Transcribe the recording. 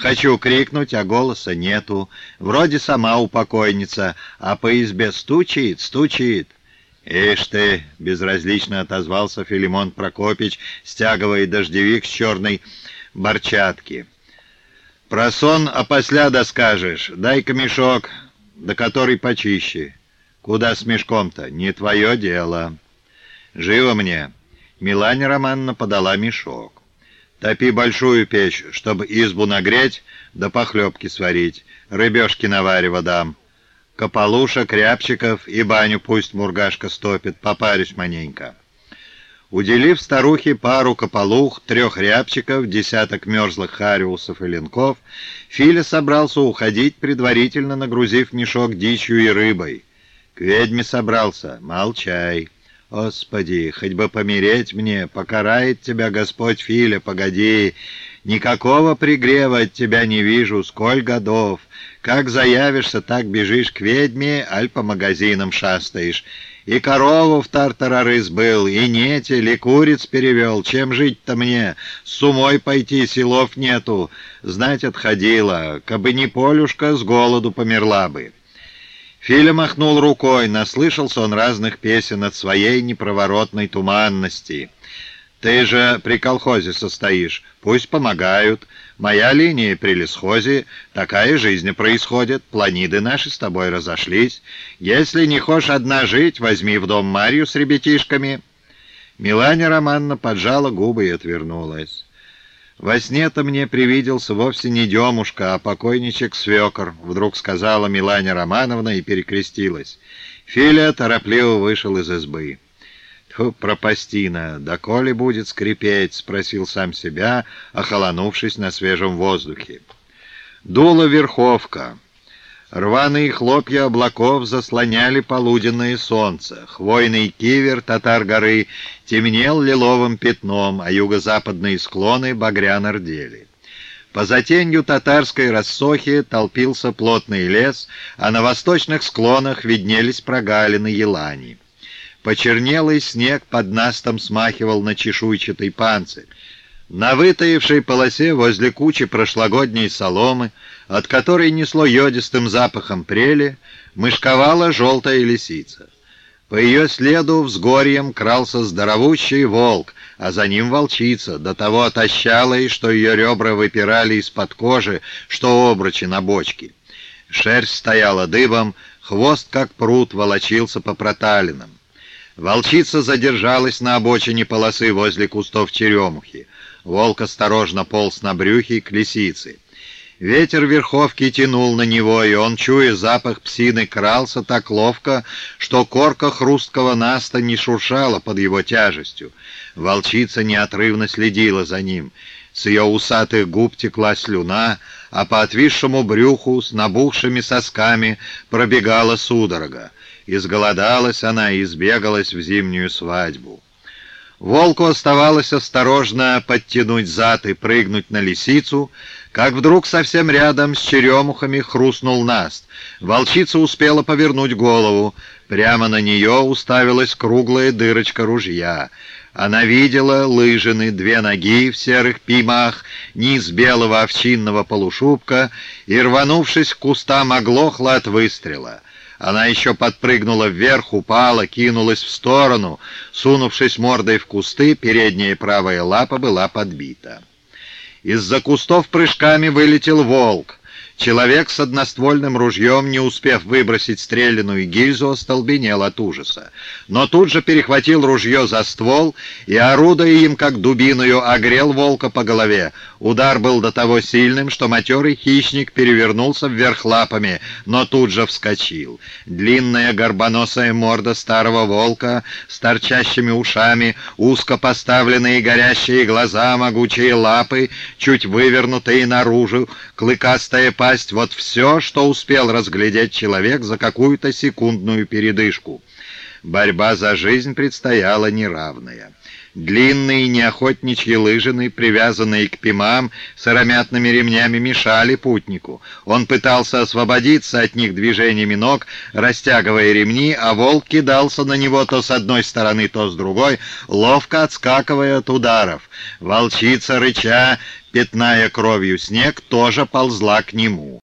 Хочу крикнуть, а голоса нету. Вроде сама упокойница, а по избе стучит, стучит. «Ишь ты!» — безразлично отозвался Филимон Прокопич, стягивая дождевик с черной борчатки. «Про сон опосля доскажешь. Дай-ка мешок, да который почище. Куда с мешком-то? Не твое дело». «Живо мне!» Милане Романовна подала мешок. Топи большую печь, чтобы избу нагреть, да похлебки сварить. Рыбешки наварево дам. Кополуша, кряпчиков и баню пусть мургашка стопит, попарюсь маненько. Уделив старухе пару кополух, трех рябчиков, десяток мерзлых хариусов и линков, Филя собрался уходить, предварительно нагрузив мешок дичью и рыбой. К ведьме собрался. Молчай. Господи, хоть бы помереть мне, покарает тебя Господь Филя, погоди. Никакого пригрева от тебя не вижу, сколь годов. Как заявишься, так бежишь к ведьме, аль по магазинам шастаешь. И корову в тартарары сбыл, и нетель, и куриц перевел. Чем жить-то мне? С умой пойти, силов нету. Знать отходила, кабы не Полюшка, с голоду померла бы». Филя махнул рукой, наслышался он разных песен от своей непроворотной туманности. «Ты же при колхозе состоишь, пусть помогают. Моя линия при лесхозе, такая жизнь происходит, планиды наши с тобой разошлись. Если не хочешь одна жить, возьми в дом Марью с ребятишками». Миланя Романна поджала губы и отвернулась. «Во сне-то мне привиделся вовсе не Демушка, а покойничек-свекор», — вдруг сказала Миланя Романовна и перекрестилась. Филя торопливо вышел из избы. «Тьфу, пропастина, да коли будет скрипеть?» — спросил сам себя, охолонувшись на свежем воздухе. Дула верховка. Рваные хлопья облаков заслоняли полуденное солнце. Хвойный кивер татар-горы темнел лиловым пятном, а юго-западные склоны багряно рдели. По затенью татарской рассохи толпился плотный лес, а на восточных склонах виднелись прогалины елани. Почернелый снег под настом смахивал на чешуйчатый панцирь. На вытаившей полосе возле кучи прошлогодней соломы, от которой несло йодистым запахом прели, мышковала желтая лисица. По ее следу взгорьем крался здоровущий волк, а за ним волчица, до того отощалая, что ее ребра выпирали из-под кожи, что обручи на бочке. Шерсть стояла дыбом, хвост, как пруд, волочился по проталинам. Волчица задержалась на обочине полосы возле кустов черемухи. Волк осторожно полз на брюхе к лисице. Ветер верховки тянул на него, и он, чуя запах псины, крался так ловко, что корка хрусткого наста не шуршала под его тяжестью. Волчица неотрывно следила за ним. С ее усатых губ текла слюна, а по отвисшему брюху с набухшими сосками пробегала судорога. Изголодалась она и избегалась в зимнюю свадьбу. Волку оставалось осторожно подтянуть зад и прыгнуть на лисицу, как вдруг совсем рядом с черемухами хрустнул наст. Волчица успела повернуть голову. Прямо на нее уставилась круглая дырочка ружья. Она видела лыжины, две ноги в серых пимах, низ белого овчинного полушубка и, рванувшись к кустам, оглохла от выстрела. Она еще подпрыгнула вверх, упала, кинулась в сторону. Сунувшись мордой в кусты, передняя правая лапа была подбита. Из-за кустов прыжками вылетел волк. Человек с одноствольным ружьем, не успев выбросить стреляную гильзу, остолбенел от ужаса. Но тут же перехватил ружье за ствол и, орудуя им как дубиною, огрел волка по голове. Удар был до того сильным, что матерый хищник перевернулся вверх лапами, но тут же вскочил. Длинная горбоносая морда старого волка с торчащими ушами, узко поставленные горящие глаза, могучие лапы, чуть вывернутые наружу, клыкастая пасть, вот все, что успел разглядеть человек за какую-то секундную передышку. Борьба за жизнь предстояла неравная. Длинные неохотничьи лыжины, привязанные к пимам, сыромятными ремнями мешали путнику. Он пытался освободиться от них движениями ног, растягивая ремни, а волк кидался на него то с одной стороны, то с другой, ловко отскакивая от ударов. Волчица, рыча, пятная кровью снег, тоже ползла к нему.